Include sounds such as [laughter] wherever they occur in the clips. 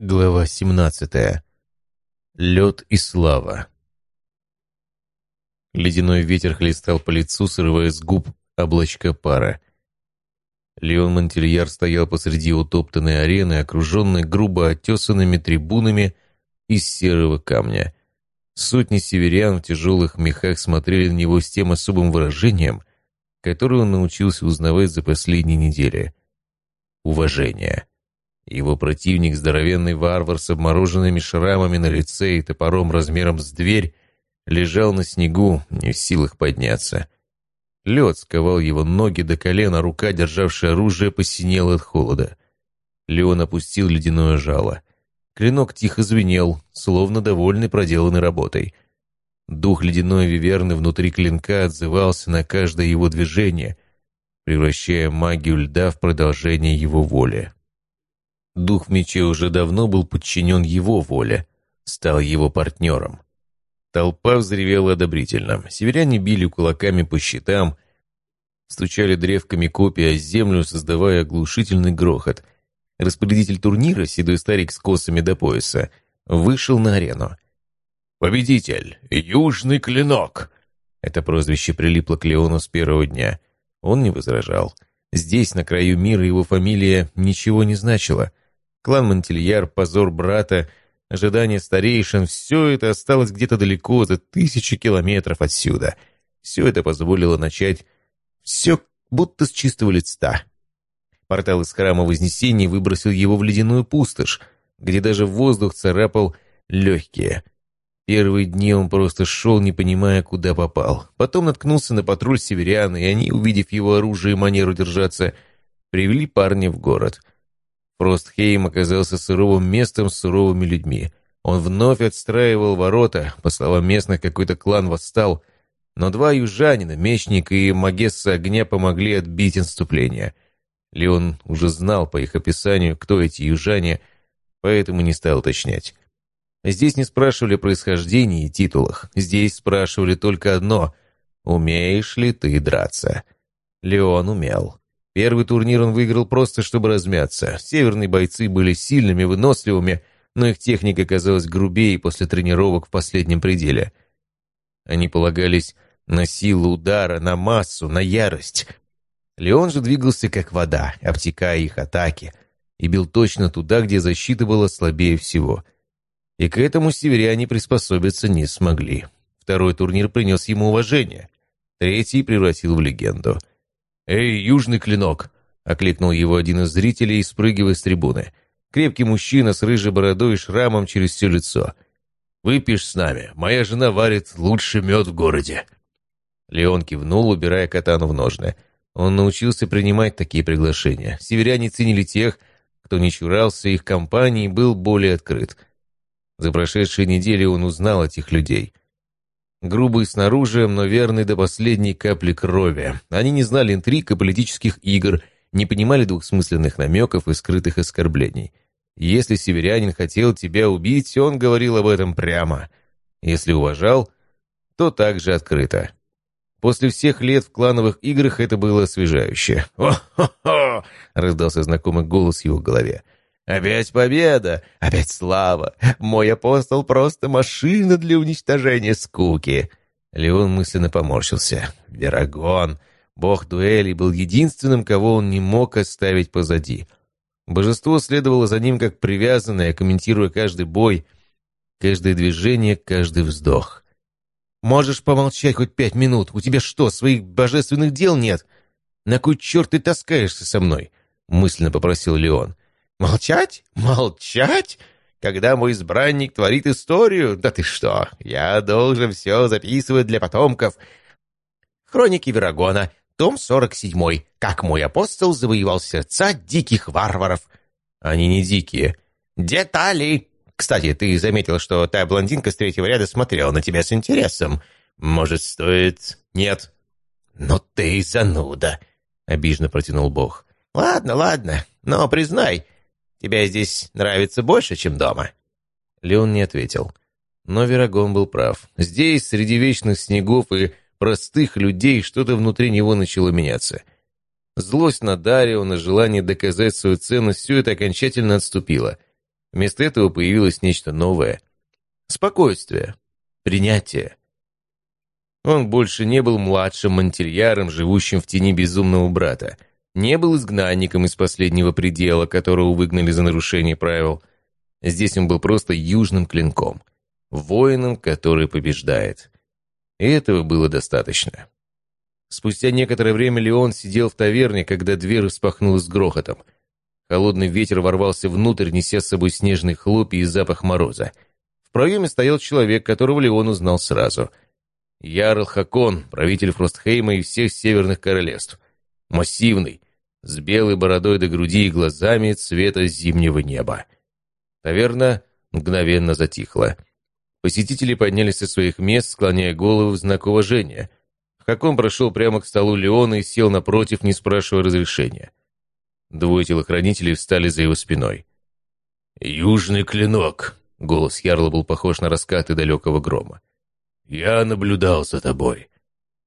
Глава 17. Лед и слава. Ледяной ветер хлестал по лицу, срывая с губ облачко пара. Леон Монтельяр стоял посреди утоптанной арены, окруженной грубо отесанными трибунами из серого камня. Сотни северян в тяжелых мехах смотрели на него с тем особым выражением, которое он научился узнавать за последние недели. Уважение. Его противник, здоровенный варвар с обмороженными шрамами на лице и топором размером с дверь, лежал на снегу, не в силах подняться. Лед сковал его ноги до колена, рука, державшая оружие, посинела от холода. Леон опустил ледяное жало. Клинок тихо звенел, словно довольный проделанной работой. Дух ледяной виверны внутри клинка отзывался на каждое его движение, превращая магию льда в продолжение его воли. Дух в мече уже давно был подчинен его воле, стал его партнером. Толпа взревела одобрительно. Северяне били кулаками по щитам, стучали древками копий о землю, создавая оглушительный грохот. Распорядитель турнира, седой старик с косами до пояса, вышел на арену. «Победитель! Южный клинок!» Это прозвище прилипло к Леону с первого дня. Он не возражал. Здесь, на краю мира, его фамилия ничего не значила — Клан Монтильяр, позор брата, ожидание старейшин — все это осталось где-то далеко, за тысячи километров отсюда. Все это позволило начать все будто с чистого листа. Портал из храма Вознесения выбросил его в ледяную пустошь, где даже воздух царапал легкие. Первые дни он просто шел, не понимая, куда попал. Потом наткнулся на патруль северян, и они, увидев его оружие и манеру держаться, привели парня в город — Фростхейм оказался суровым местом с суровыми людьми. Он вновь отстраивал ворота, по словам местных, какой-то клан восстал, но два южанина, мечник и магесса огня, помогли отбить наступление. Леон уже знал по их описанию, кто эти южане, поэтому не стал уточнять. Здесь не спрашивали о происхождении и титулах. Здесь спрашивали только одно — умеешь ли ты драться? Леон умел. Первый турнир он выиграл просто, чтобы размяться. Северные бойцы были сильными, выносливыми, но их техника казалась грубее после тренировок в последнем пределе. Они полагались на силу удара, на массу, на ярость. Леон же двигался как вода, обтекая их атаки, и бил точно туда, где защита была слабее всего. И к этому северяне приспособиться не смогли. Второй турнир принес ему уважение. Третий превратил в легенду — «Эй, южный клинок!» — окликнул его один из зрителей, спрыгивая с трибуны. Крепкий мужчина с рыжей бородой и шрамом через все лицо. «Выпьешь с нами. Моя жена варит лучший мед в городе». Леон кивнул, убирая катану в ножны. Он научился принимать такие приглашения. Северяне ценили тех, кто не чурался их компании и был более открыт. За прошедшие недели он узнал этих людей — Грубый снаружи, но верный до последней капли крови. Они не знали интриг и политических игр, не понимали двухсмысленных намеков и скрытых оскорблений. Если северянин хотел тебя убить, он говорил об этом прямо. Если уважал, то также открыто. После всех лет в клановых играх это было освежающе. «О-хо-хо!» — раздался знакомый голос в его голове. Опять победа! Опять слава! Мой апостол просто машина для уничтожения скуки!» Леон мысленно поморщился. Верагон, бог дуэли, был единственным, кого он не мог оставить позади. Божество следовало за ним как привязанное, комментируя каждый бой, каждое движение, каждый вздох. «Можешь помолчать хоть пять минут? У тебя что, своих божественных дел нет? На кой черт ты таскаешься со мной?» — мысленно попросил Леон. Молчать? Молчать? Когда мой избранник творит историю? Да ты что, я должен все записывать для потомков. Хроники Верагона, том 47. Как мой апостол завоевал сердца диких варваров. Они не дикие. Детали. Кстати, ты заметил, что та блондинка с третьего ряда смотрела на тебя с интересом. Может, стоит... Нет. Но ты зануда, — обиженно протянул Бог. Ладно, ладно, но признай, Тебе здесь нравится больше, чем дома?» Леон не ответил. Но Верагон был прав. Здесь, среди вечных снегов и простых людей, что-то внутри него начало меняться. Злость на Дарио, на желание доказать свою ценность, все это окончательно отступило. Вместо этого появилось нечто новое. Спокойствие. Принятие. Он больше не был младшим мантильяром, живущим в тени безумного брата. Не был изгнанником из последнего предела, которого выгнали за нарушение правил. Здесь он был просто южным клинком. Воином, который побеждает. И этого было достаточно. Спустя некоторое время Леон сидел в таверне, когда дверь распахнулась с грохотом. Холодный ветер ворвался внутрь, неся с собой снежные хлопья и запах мороза. В проеме стоял человек, которого Леон узнал сразу. Ярл Хакон, правитель Фростхейма и всех северных королевств. Массивный, с белой бородой до груди и глазами цвета зимнего неба. Таверна мгновенно затихла. Посетители поднялись со своих мест, склоняя головы в знак уважения. Хакон прошел прямо к столу Леона и сел напротив, не спрашивая разрешения. Двое телохранителей встали за его спиной. «Южный клинок!» — голос Ярла был похож на раскаты далекого грома. «Я наблюдал за тобой.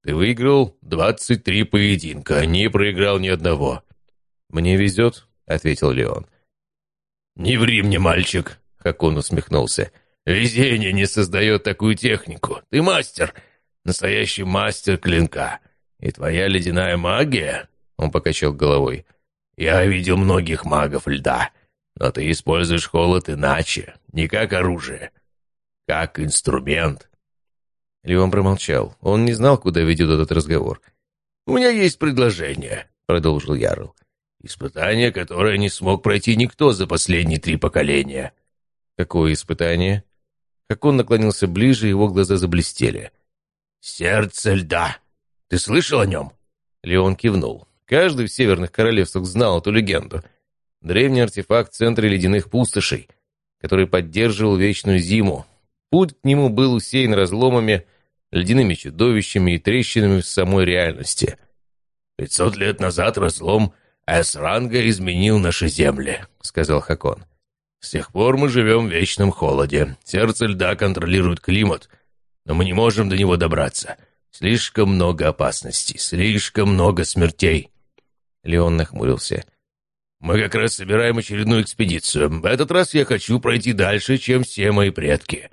Ты выиграл двадцать три поединка, не проиграл ни одного». «Мне везет», — ответил Леон. «Не ври мне, мальчик!» — Хакон усмехнулся. «Везение не создает такую технику. Ты мастер, настоящий мастер клинка. И твоя ледяная магия...» — он покачал головой — я видел многих магов льда, но ты используешь холод иначе, не как оружие, как инструмент». Леон промолчал. Он не знал, куда ведет этот разговор. «У меня есть предложение», — продолжил Ярл. «Испытание, которое не смог пройти никто за последние три поколения». «Какое испытание?» Как он наклонился ближе, его глаза заблестели. «Сердце льда. Ты слышал о нем?» Леон кивнул. Каждый в северных королевствах знал эту легенду. Древний артефакт в центре ледяных пустошей, который поддерживал вечную зиму. Путь к нему был усеян разломами, ледяными чудовищами и трещинами в самой реальности. «Пятьсот лет назад разлом Эсранга изменил наши земли», — сказал Хакон. «С тех пор мы живем в вечном холоде. Сердце льда контролирует климат, но мы не можем до него добраться. Слишком много опасностей, слишком много смертей». Леон нахмурился. «Мы как раз собираем очередную экспедицию. В этот раз я хочу пройти дальше, чем все мои предки.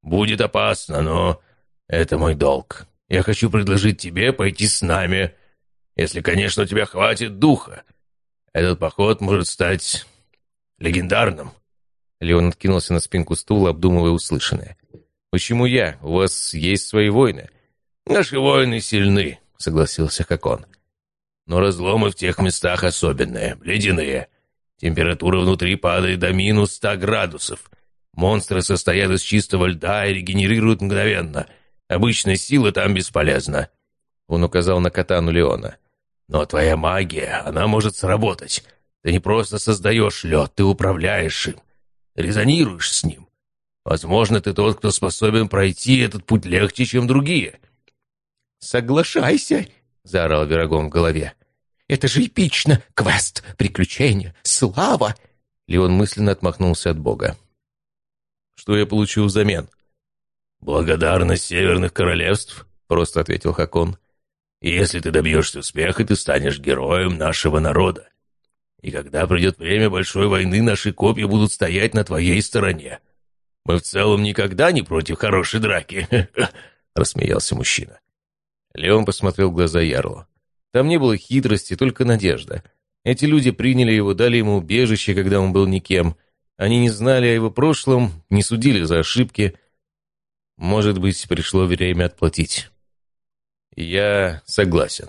Будет опасно, но это мой долг. Я хочу предложить тебе пойти с нами, если, конечно, у тебя хватит духа. Этот поход может стать легендарным». Леон откинулся на спинку стула, обдумывая услышанное. «Почему я? У вас есть свои войны?» «Наши воины сильны», — согласился Хакон. Но разломы в тех местах особенные, ледяные. Температура внутри падает до минус ста градусов. Монстры состоят из чистого льда и регенерируют мгновенно. Обычная сила там бесполезна». Он указал на катану Леона. «Но твоя магия, она может сработать. Ты не просто создаешь лед, ты управляешь им, резонируешь с ним. Возможно, ты тот, кто способен пройти этот путь легче, чем другие». «Соглашайся!» — заорал Верогон в голове. «Это же эпично! Квест, приключения, слава!» Леон мысленно отмахнулся от Бога. «Что я получу взамен?» «Благодарность северных королевств», — просто ответил Хакон. «Если ты добьешься успеха, ты станешь героем нашего народа. И когда придет время большой войны, наши копья будут стоять на твоей стороне. Мы в целом никогда не против хорошей драки», [laughs] — рассмеялся мужчина. Леон посмотрел в глаза Ярлу. Там не было хитрости, только надежда. Эти люди приняли его, дали ему убежище, когда он был никем. Они не знали о его прошлом, не судили за ошибки. Может быть, пришло время отплатить. Я согласен.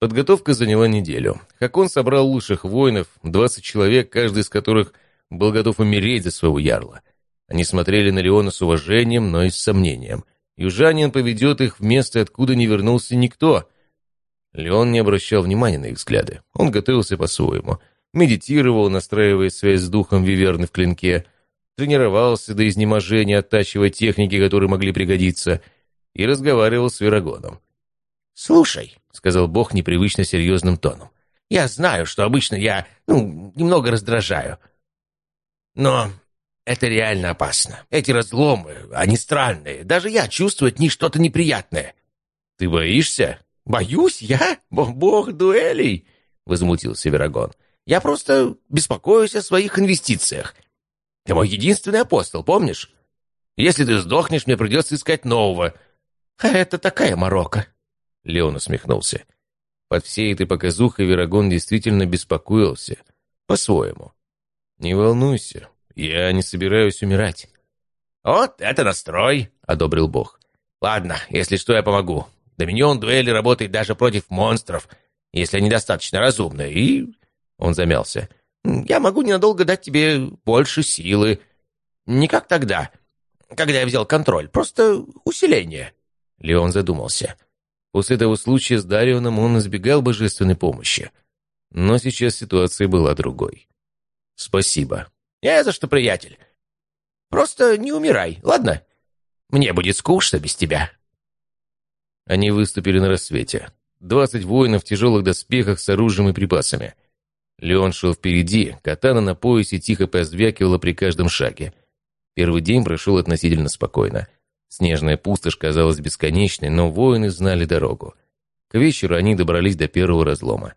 Подготовка заняла неделю. Хакон собрал лучших воинов, 20 человек, каждый из которых был готов умереть за своего ярла. Они смотрели на Леона с уважением, но и с сомнением. Южанин поведет их в место, откуда не вернулся никто. Леон не обращал внимания на их взгляды. Он готовился по-своему. Медитировал, настраивая связь с духом Виверны в клинке. Тренировался до изнеможения, оттачивая техники, которые могли пригодиться. И разговаривал с Верагоном. «Слушай», — сказал Бог непривычно серьезным тоном, «я знаю, что обычно я, ну, немного раздражаю. Но это реально опасно. Эти разломы, они странные. Даже я чувствую от них что-то неприятное. Ты боишься? Боюсь я? Бог дуэлей? Возмутился Верагон. Я просто беспокоюсь о своих инвестициях. Ты мой единственный апостол, помнишь? Если ты сдохнешь, мне придется искать нового. А это такая морока. Леон усмехнулся. Под всей этой показухой Верагон действительно беспокоился. По-своему. «Не волнуйся, я не собираюсь умирать». «Вот это настрой!» — одобрил Бог. «Ладно, если что, я помогу. Доминион дуэли работает даже против монстров, если они достаточно разумны, и...» Он замялся. «Я могу ненадолго дать тебе больше силы. Не как тогда, когда я взял контроль, просто усиление». Леон задумался. После того случая с Дарионом он избегал божественной помощи. Но сейчас ситуация была другой. «Спасибо». «Не за что, приятель. Просто не умирай, ладно? Мне будет скучно без тебя». Они выступили на рассвете. Двадцать воинов в тяжелых доспехах с оружием и припасами. Леон шел впереди, катана на поясе тихо позвякивала при каждом шаге. Первый день прошел относительно спокойно. Снежная пустошь казалась бесконечной, но воины знали дорогу. К вечеру они добрались до первого разлома.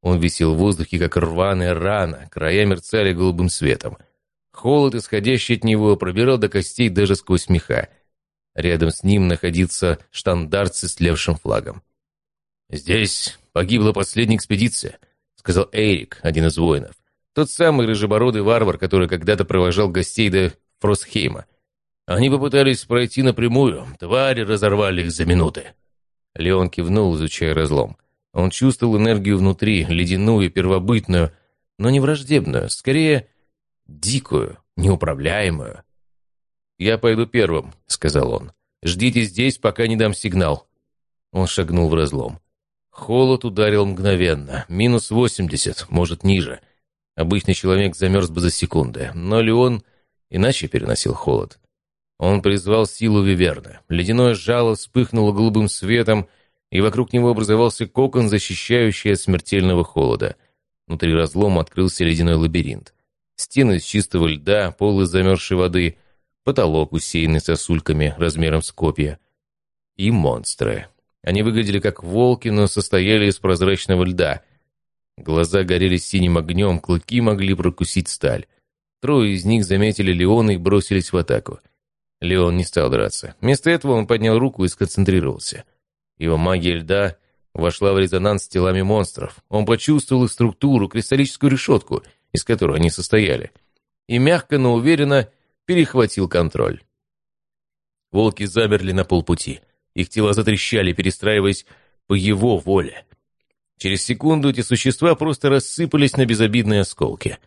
Он висел в воздухе, как рваная рана, края мерцали голубым светом. Холод, исходящий от него, пробирал до костей даже сквозь меха. Рядом с ним находился штандарт с истлевшим флагом. «Здесь погибла последняя экспедиция», — сказал Эрик, один из воинов. Тот самый рыжебородый варвар, который когда-то провожал гостей до Фросхейма. Они попытались пройти напрямую, твари разорвали их за минуты. Леон кивнул, изучая разлом. Он чувствовал энергию внутри, ледяную, первобытную, но не враждебную, скорее дикую, неуправляемую. «Я пойду первым», — сказал он. «Ждите здесь, пока не дам сигнал». Он шагнул в разлом. Холод ударил мгновенно. Минус восемьдесят, может, ниже. Обычный человек замерз бы за секунды, но Леон иначе переносил холод. Он призвал силу Виверны. Ледяное жало вспыхнуло голубым светом, и вокруг него образовался кокон, защищающий от смертельного холода. Внутри разлома открылся ледяной лабиринт. Стены из чистого льда, пол из замерзшей воды, потолок, усеянный сосульками размером с копья. И монстры. Они выглядели как волки, но состояли из прозрачного льда. Глаза горели синим огнем, клыки могли прокусить сталь. Трое из них заметили Леона и бросились в атаку. Леон не стал драться. Вместо этого он поднял руку и сконцентрировался. Его магия льда вошла в резонанс с телами монстров. Он почувствовал их структуру, кристаллическую решетку, из которой они состояли. И мягко, но уверенно перехватил контроль. Волки замерли на полпути. Их тела затрещали, перестраиваясь по его воле. Через секунду эти существа просто рассыпались на безобидные осколки.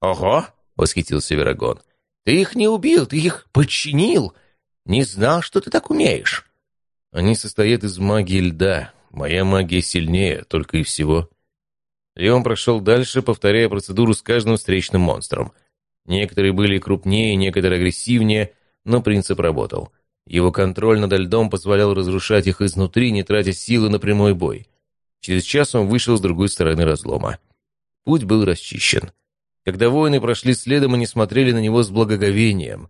«Ого!» — восхитился Верагон. «Ты их не убил, ты их подчинил! Не знал, что ты так умеешь!» Они состоят из магии льда. Моя магия сильнее, только и всего. Леон прошел дальше, повторяя процедуру с каждым встречным монстром. Некоторые были крупнее, некоторые агрессивнее, но принцип работал. Его контроль над льдом позволял разрушать их изнутри, не тратя силы на прямой бой. Через час он вышел с другой стороны разлома. Путь был расчищен. Когда воины прошли следом, они смотрели на него с благоговением.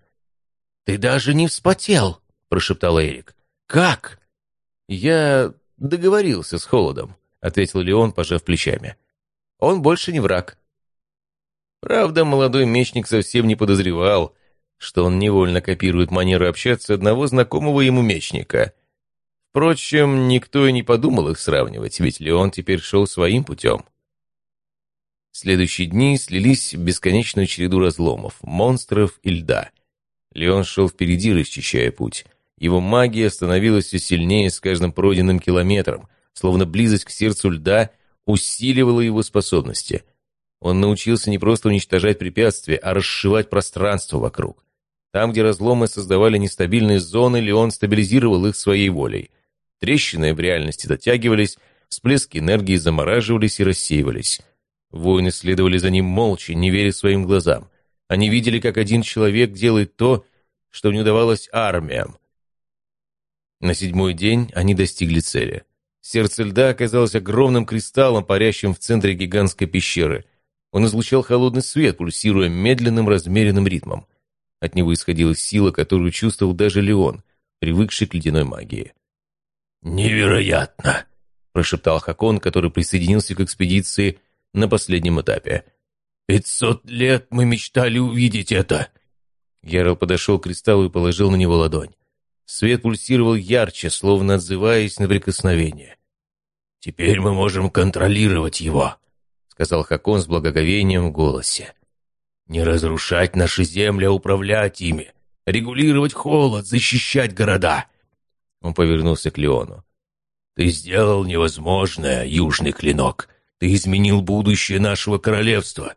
«Ты даже не вспотел!» — прошептал Эрик. «Как?» «Я договорился с Холодом», — ответил Леон, пожав плечами. «Он больше не враг». Правда, молодой мечник совсем не подозревал, что он невольно копирует манеру общаться одного знакомого ему мечника. Впрочем, никто и не подумал их сравнивать, ведь Леон теперь шел своим путем. Следующие дни слились в бесконечную череду разломов, монстров и льда. Леон шел впереди, расчищая путь. Его магия становилась все сильнее с каждым пройденным километром, словно близость к сердцу льда усиливала его способности. Он научился не просто уничтожать препятствия, а расшивать пространство вокруг. Там, где разломы создавали нестабильные зоны, Леон стабилизировал их своей волей. Трещины в реальности дотягивались, всплески энергии замораживались и рассеивались. Воины следовали за ним молча, не веря своим глазам. Они видели, как один человек делает то, что не удавалось армиям. На седьмой день они достигли цели. Сердце льда оказалось огромным кристаллом, парящим в центре гигантской пещеры. Он излучал холодный свет, пульсируя медленным размеренным ритмом. От него исходила сила, которую чувствовал даже Леон, привыкший к ледяной магии. «Невероятно!» – прошептал Хакон, который присоединился к экспедиции на последнем этапе. «Пятьсот лет мы мечтали увидеть это!» Ярл подошел к кристаллу и положил на него ладонь. Свет пульсировал ярче, словно отзываясь на прикосновение. «Теперь мы можем контролировать его», — сказал Хакон с благоговением в голосе. «Не разрушать наши земли, а управлять ими, регулировать холод, защищать города». Он повернулся к Леону. «Ты сделал невозможное, южный клинок. Ты изменил будущее нашего королевства».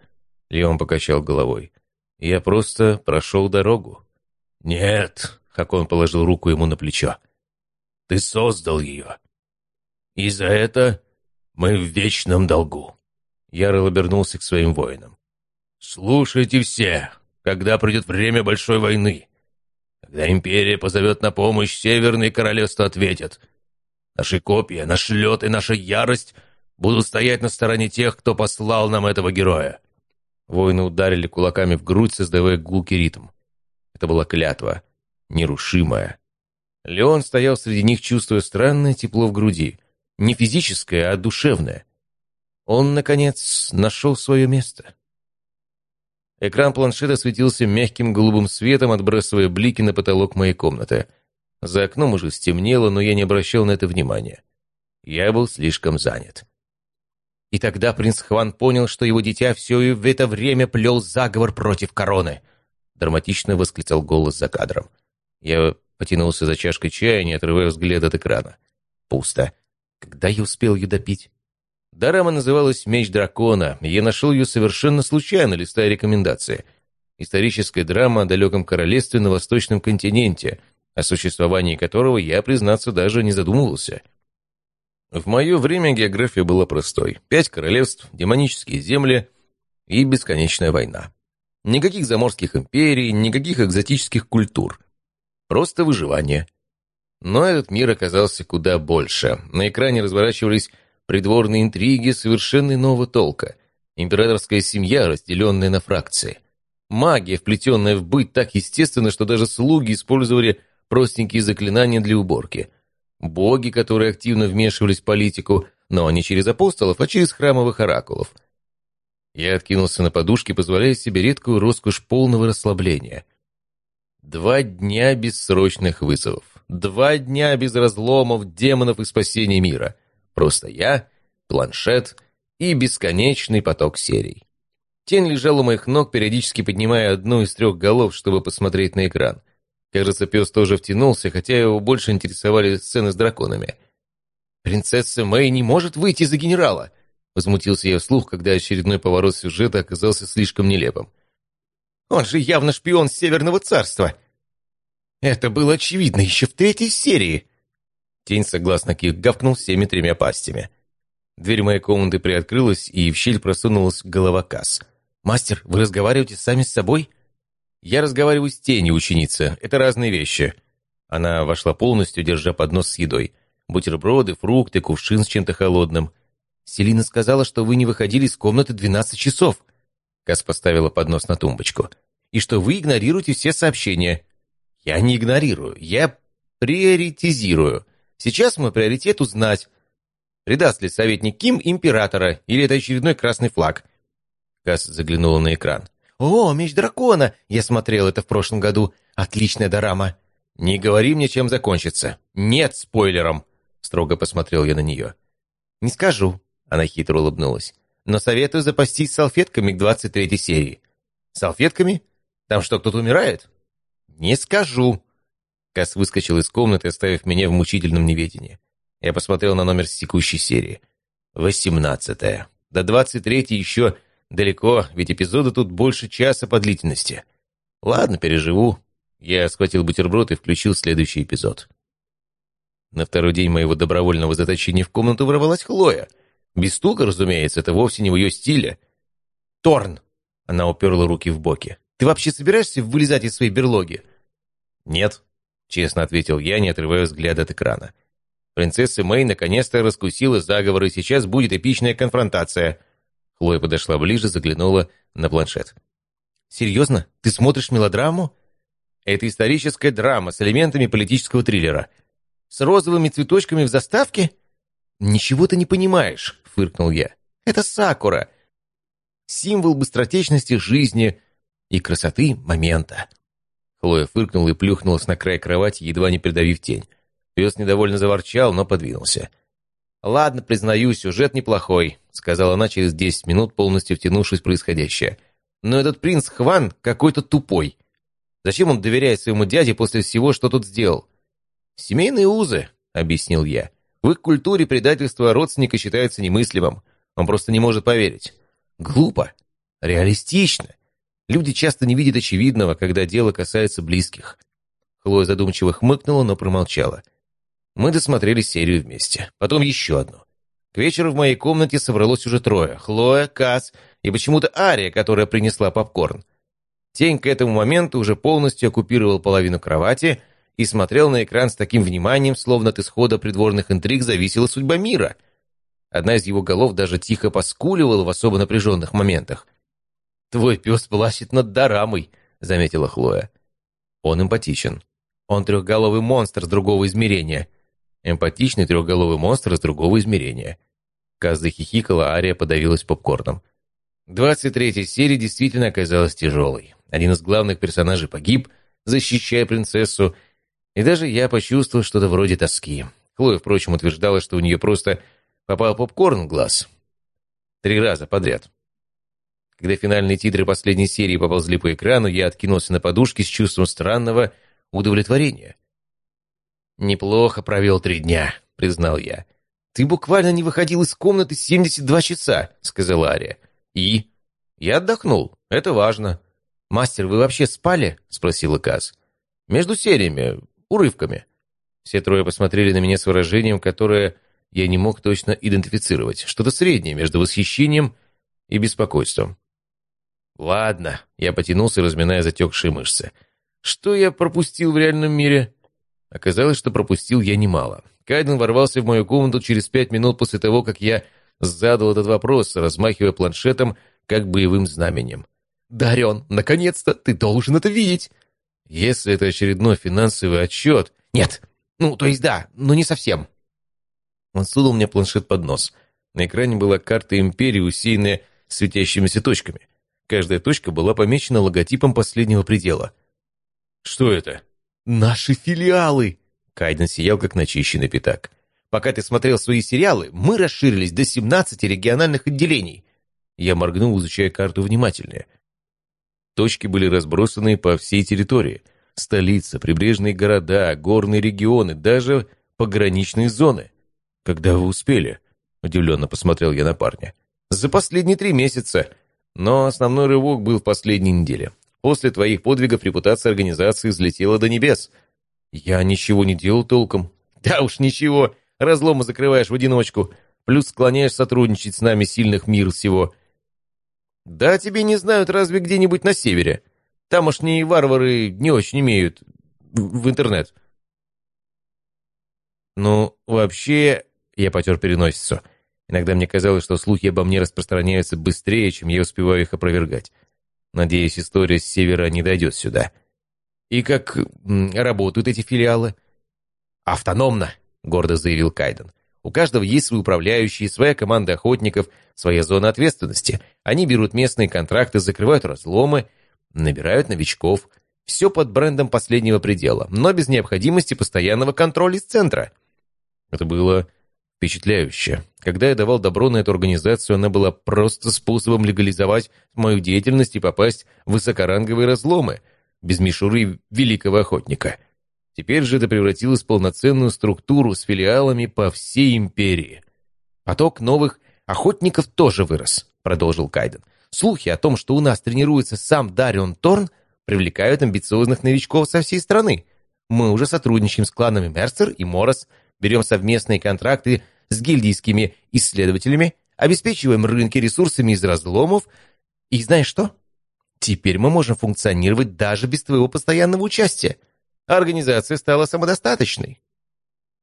Леон покачал головой. «Я просто прошел дорогу». «Нет», — Хакон положил руку ему на плечо. «Ты создал ее. И за это мы в вечном долгу». Ярл обернулся к своим воинам. «Слушайте все, когда придет время большой войны. Когда империя позовет на помощь, северные королевства ответят. Наши копья, наш лед и наша ярость будут стоять на стороне тех, кто послал нам этого героя». Воины ударили кулаками в грудь, создавая гулкий ритм. Это была клятва, нерушимая. Леон стоял среди них, чувствуя странное тепло в груди — не физическое, а душевное. Он, наконец, нашел свое место. Экран планшета светился мягким голубым светом, отбрасывая блики на потолок моей комнаты. За окном уже стемнело, но я не обращал на это внимания. Я был слишком занят. И тогда принц Хван понял, что его дитя все это время плел заговор против короны. Драматично восклицал голос за кадром. Я потянулся за чашкой чая, не отрывая взгляд от экрана. Пусто. Когда я успел ее допить? Дорама называлась «Меч дракона», я нашел ее совершенно случайно, листая рекомендации. Историческая драма о далеком королевстве на восточном континенте, о существовании которого я, признаться, даже не задумывался. В мое время география была простой. Пять королевств, демонические земли и бесконечная война. Никаких заморских империй, никаких экзотических культур. Просто выживание – но этот мир оказался куда больше. На экране разворачивались придворные интриги совершенно нового толка. Императорская семья, разделенная на фракции. Магия, вплетенная в быт так естественно, что даже слуги использовали простенькие заклинания для уборки. Боги, которые активно вмешивались в политику, но не через апостолов, а через храмовых оракулов. Я откинулся на подушке, позволяя себе редкую роскошь полного расслабления. Два дня бессрочных вызовов. Два дня без разломов, демонов и спасения мира. Просто я, планшет и бесконечный поток серий. Тень лежал у моих ног, периодически поднимая одну из трех голов, чтобы посмотреть на экран. Кажется, пес тоже втянулся, хотя его больше интересовали сцены с драконами. «Принцесса Мэй не может выйти за генерала!» Возмутился я вслух, когда очередной поворот сюжета оказался слишком нелепым. «Он же явно шпион Северного Царства!» Это было очевидно еще в третьей серии. Тень согласно ких гавкнул всеми тремя пастями. Дверь моей комнаты приоткрылась, и в щель просунулась голова Касс. «Мастер, вы разговариваете сами с собой?» «Я разговариваю с тенью, ученица. Это разные вещи». Она вошла полностью, держа поднос с едой. Бутерброды, фрукты, кувшин с чем-то холодным. «Селина сказала, что вы не выходили из комнаты 12 часов». Кас поставила поднос на тумбочку. «И что вы игнорируете все сообщения. Я не игнорирую, я приоритизирую. Сейчас мой приоритет узнать, предаст ли советник Ким императора, или это очередной красный флаг. Касс заглянула на экран. «О, меч дракона! Я смотрел это в прошлом году. Отличная дорама!» «Не говори мне, чем закончится. Нет спойлером!» Строго посмотрел я на нее. «Не скажу», — она хитро улыбнулась. «Но советую запастись салфетками к двадцать третьей серии». «Салфетками? Там что, кто-то умирает?» «Не скажу!» Кас выскочил из комнаты, оставив меня в мучительном неведении. Я посмотрел на номер с текущей серии. Восемнадцатая. До двадцать третьей еще далеко, ведь эпизоды тут больше часа по длительности. Ладно, переживу. Я схватил бутерброд и включил следующий эпизод. На второй день моего добровольного заточения в комнату ворвалась Хлоя. Без стука, разумеется, это вовсе не в ее стиле. «Торн!» Она уперла руки в боки. «Ты вообще собираешься вылезать из своей берлоги?» «Нет», — честно ответил я, не отрывая взгляда от экрана. «Принцесса Мэй наконец-то раскусила заговор, и сейчас будет эпичная конфронтация». Хлоя подошла ближе, заглянула на планшет. «Серьезно? Ты смотришь мелодраму?» «Это историческая драма с элементами политического триллера. С розовыми цветочками в заставке?» «Ничего ты не понимаешь», — фыркнул я. «Это Сакура, символ быстротечности жизни и красоты момента. Хлоя фыркнула и плюхнулась на край кровати, едва не придавив тень. Пес недовольно заворчал, но подвинулся. «Ладно, признаю, сюжет неплохой», — сказала она через десять минут, полностью втянувшись в происходящее. «Но этот принц Хван какой-то тупой. Зачем он доверяет своему дяде после всего, что тут сделал?» «Семейные узы», — объяснил я. «В их культуре предательство родственника считается немыслимым. Он просто не может поверить. Глупо. Реалистично. Люди часто не видят очевидного, когда дело касается близких». Хлоя задумчиво хмыкнула, но промолчала. Мы досмотрели серию вместе. Потом еще одну. К вечеру в моей комнате собралось уже трое. Хлоя, Кас и почему-то Ария, которая принесла попкорн. Тень к этому моменту уже полностью оккупировал половину кровати и смотрел на экран с таким вниманием, словно от исхода придворных интриг зависела судьба мира. Одна из его голов даже тихо поскуливала в особо напряженных моментах. «Твой пес плачет над Дорамой», — заметила Хлоя. «Он эмпатичен. Он трехголовый монстр с другого измерения», Эмпатичный трехголовый монстр из другого измерения. Каз захихикала, Ария подавилась попкорном. 23-я серия действительно оказалась тяжелой. Один из главных персонажей погиб, защищая принцессу, и даже я почувствовал что-то вроде тоски. Хлоя, впрочем, утверждала, что у нее просто попал попкорн в глаз. Три раза подряд. Когда финальные титры последней серии поползли по экрану, я откинулся на подушке с чувством странного удовлетворения. «Неплохо провел три дня», — признал я. «Ты буквально не выходил из комнаты 72 часа», — сказала Ария. «И?» «Я отдохнул. Это важно». «Мастер, вы вообще спали?» — спросила Каз. «Между сериями, урывками». Все трое посмотрели на меня с выражением, которое я не мог точно идентифицировать. Что-то среднее между восхищением и беспокойством. «Ладно», — я потянулся, разминая затекшие мышцы. «Что я пропустил в реальном мире?» Оказалось, что пропустил я немало. Кайден ворвался в мою комнату через пять минут после того, как я задал этот вопрос, размахивая планшетом, как боевым знаменем. «Дарен, наконец-то! Ты должен это видеть!» «Если это очередной финансовый отчет...» «Нет! Ну, то есть да, но не совсем!» Он сунул мне планшет под нос. На экране была карта Империи, усеянная светящимися точками. Каждая точка была помечена логотипом последнего предела. «Что это?» «Наши филиалы!» Кайден сиял, как начищенный пятак. «Пока ты смотрел свои сериалы, мы расширились до 17 региональных отделений». Я моргнул, изучая карту внимательнее. Точки были разбросаны по всей территории. Столица, прибрежные города, горные регионы, даже пограничные зоны. «Когда вы успели?» — удивленно посмотрел я на парня. «За последние три месяца. Но основной рывок был в последней неделе. После твоих подвигов репутация организации взлетела до небес. Я ничего не делал толком. Да уж ничего. Разломы закрываешь в одиночку. Плюс склоняешь сотрудничать с нами сильных мир всего. Да тебе не знают разве где-нибудь на севере. Тамошние варвары не очень имеют в, интернет. Ну, вообще, я потер переносицу. Иногда мне казалось, что слухи обо мне распространяются быстрее, чем я успеваю их опровергать. Надеюсь, история с севера не дойдет сюда. И как работают эти филиалы? Автономно, гордо заявил Кайден. У каждого есть свой управляющий, своя команда охотников, своя зона ответственности. Они берут местные контракты, закрывают разломы, набирают новичков. Все под брендом последнего предела, но без необходимости постоянного контроля из центра. Это было впечатляюще. Когда я давал добро на эту организацию, она была просто способом легализовать мою деятельность и попасть в высокоранговые разломы, без мишуры великого охотника. Теперь же это превратилось в полноценную структуру с филиалами по всей империи. Поток новых охотников тоже вырос, продолжил Кайден. Слухи о том, что у нас тренируется сам Дарион Торн, привлекают амбициозных новичков со всей страны. Мы уже сотрудничаем с кланами Мерсер и Морос, берем совместные контракты с гильдийскими исследователями, обеспечиваем рынки ресурсами из разломов. И знаешь что? Теперь мы можем функционировать даже без твоего постоянного участия. Организация стала самодостаточной.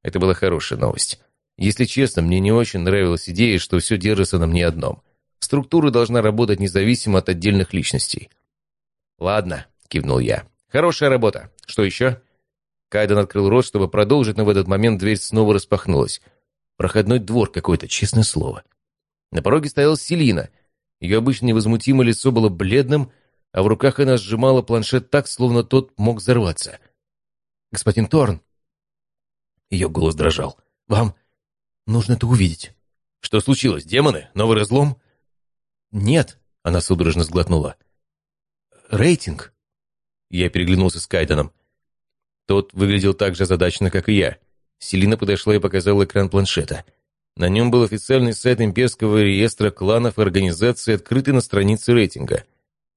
Это была хорошая новость. Если честно, мне не очень нравилась идея, что все держится на мне одном. Структура должна работать независимо от отдельных личностей. «Ладно», — кивнул я. «Хорошая работа. Что еще?» Кайден открыл рот, чтобы продолжить, но в этот момент дверь снова распахнулась. Проходной двор какой-то, честное слово. На пороге стоял Селина. Ее обычно невозмутимое лицо было бледным, а в руках она сжимала планшет так, словно тот мог взорваться. «Господин Торн!» Ее голос дрожал. «Вам нужно это увидеть». «Что случилось? Демоны? Новый разлом?» «Нет», — она судорожно сглотнула. «Рейтинг». Я переглянулся с Кайденом. Тот выглядел так же озадаченно, как и я. Селина подошла и показала экран планшета. На нем был официальный сайт имперского реестра кланов и организаций, открытый на странице рейтинга.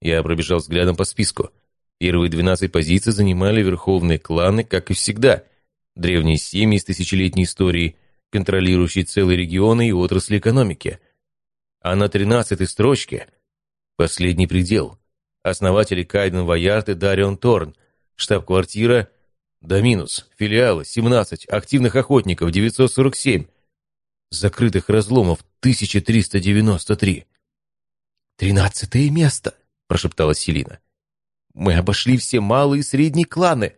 Я пробежал взглядом по списку. Первые 12 позиций занимали верховные кланы, как и всегда. Древние семьи с тысячелетней историей, контролирующие целые регионы и отрасли экономики. А на 13-й строчке – последний предел. Основатели Кайден Ваярд и Дарион Торн, штаб-квартира – Доминус, филиалы 17, активных охотников 947, закрытых разломов 1393. «Тринадцатое место!» – прошептала Селина. «Мы обошли все малые и средние кланы.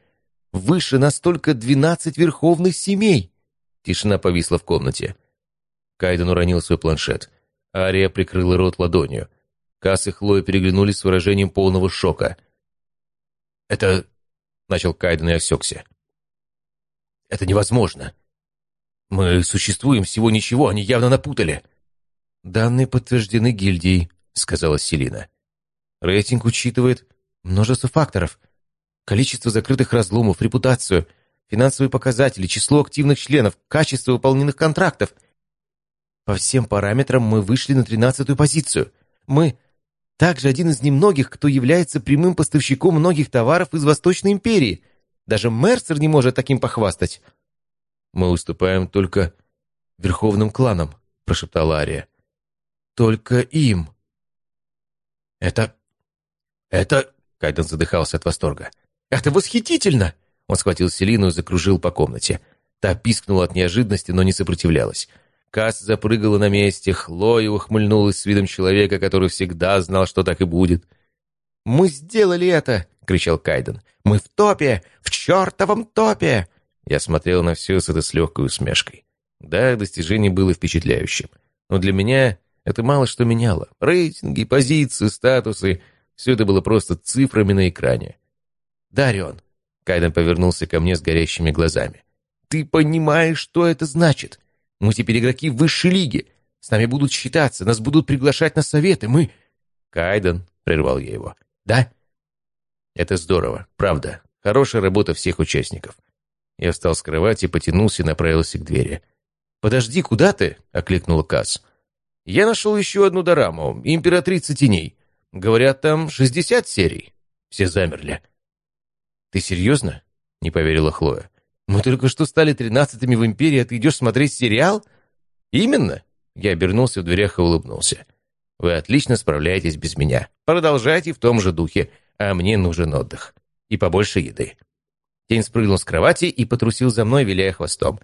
Выше нас только двенадцать верховных семей!» Тишина повисла в комнате. Кайден уронил свой планшет. Ария прикрыла рот ладонью. Касс и Хлоя переглянулись с выражением полного шока. «Это — начал Кайден и осекся. «Это невозможно. Мы существуем всего ничего, они явно напутали». «Данные подтверждены гильдией», — сказала Селина. «Рейтинг учитывает множество факторов. Количество закрытых разломов, репутацию, финансовые показатели, число активных членов, качество выполненных контрактов. По всем параметрам мы вышли на тринадцатую позицию. Мы также один из немногих, кто является прямым поставщиком многих товаров из Восточной империи. Даже Мерсер не может таким похвастать. «Мы уступаем только верховным кланам», — прошептала Ария. «Только им». «Это... это...» — Кайден задыхался от восторга. «Это восхитительно!» Он схватил Селину и закружил по комнате. Та пискнула от неожиданности, но не сопротивлялась. Касс запрыгала на месте, Хлоя ухмыльнулась с видом человека, который всегда знал, что так и будет. «Мы сделали это!» — кричал Кайден. «Мы в топе! В чертовом топе!» Я смотрел на все это с легкой усмешкой. Да, достижение было впечатляющим. Но для меня это мало что меняло. Рейтинги, позиции, статусы — все это было просто цифрами на экране. «Дарион!» — Кайден повернулся ко мне с горящими глазами. «Ты понимаешь, что это значит? Мы теперь игроки высшей лиги. С нами будут считаться, нас будут приглашать на советы. Мы...» «Кайден», — прервал я его. «Да?» «Это здорово, правда. Хорошая работа всех участников». Я встал с кровати, потянулся и направился к двери. «Подожди, куда ты?» — окликнула Касс. «Я нашел еще одну дораму, «Императрица теней». Говорят, там шестьдесят серий». Все замерли. «Ты серьезно?» — не поверила Хлоя. Мы только что стали тринадцатыми в Империи, а ты идешь смотреть сериал? Именно. Я обернулся в дверях и улыбнулся. Вы отлично справляетесь без меня. Продолжайте в том же духе, а мне нужен отдых. И побольше еды. Тень спрыгнул с кровати и потрусил за мной, виляя хвостом.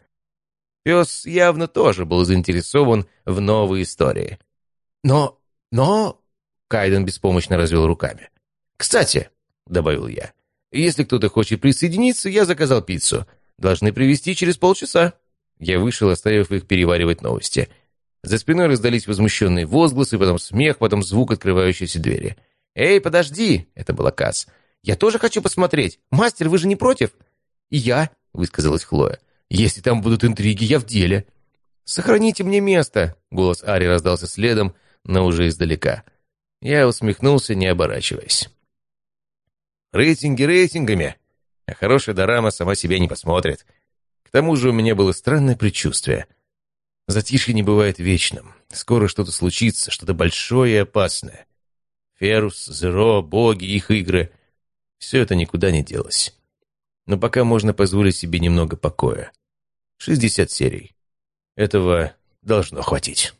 Пес явно тоже был заинтересован в новой истории. Но... но... Кайден беспомощно развел руками. «Кстати», — добавил я, — «если кто-то хочет присоединиться, я заказал пиццу. Должны привезти через полчаса». Я вышел, оставив их переваривать новости. За спиной раздались возмущенные возгласы, потом смех, потом звук открывающейся двери. «Эй, подожди!» — это была Касс. «Я тоже хочу посмотреть. Мастер, вы же не против?» «И я», — высказалась Хлоя. «Если там будут интриги, я в деле». «Сохраните мне место!» — голос Ари раздался следом, но уже издалека. Я усмехнулся, не оборачиваясь. «Рейтинги рейтингами, а хорошая дорама сама себя не посмотрит. К тому же у меня было странное предчувствие. Затишье не бывает вечным. Скоро что-то случится, что-то большое и опасное. Ферус, Зеро, боги, их игры — все это никуда не делось. Но пока можно позволить себе немного покоя. 60 серий. Этого должно хватить.